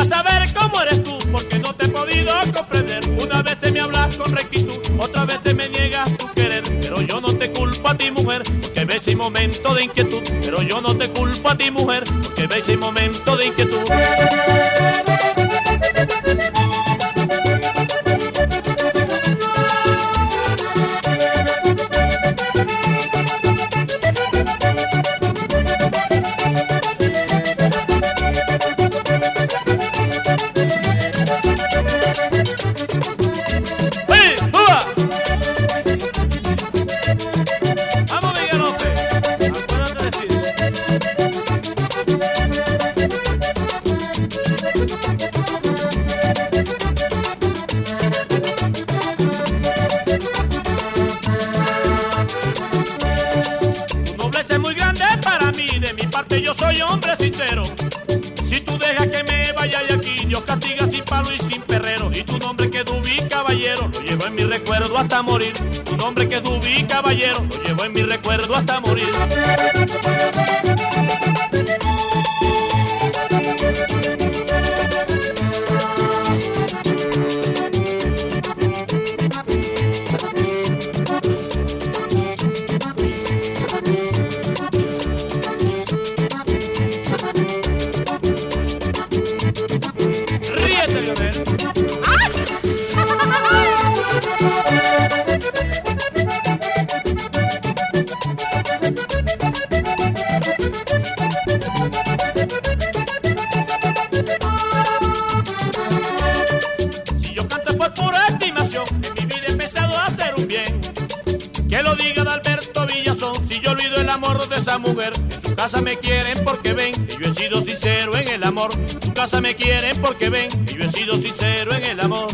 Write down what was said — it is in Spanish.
quisiera saber cómo eres tú, porque no te he podido comprender. Una vez te me hablas con rectitud, otra vez te me niegas tu querer. Pero yo no te culpo a ti, mujer, porque ves el momento de inquietud. Pero yo no te culpo a ti, mujer, porque ves el momento de inquietud. Recuerdo hasta morir. Tu nombre que Dubí caballero, lo llevo en mi recuerdo hasta morir. Ríete, Leonel. Diga de Alberto Villazón, si yo olvido el amor de esa mujer. En su casa me quieren porque ven que yo he sido sincero en el amor. En su casa me quieren porque ven que yo he sido sincero en el amor.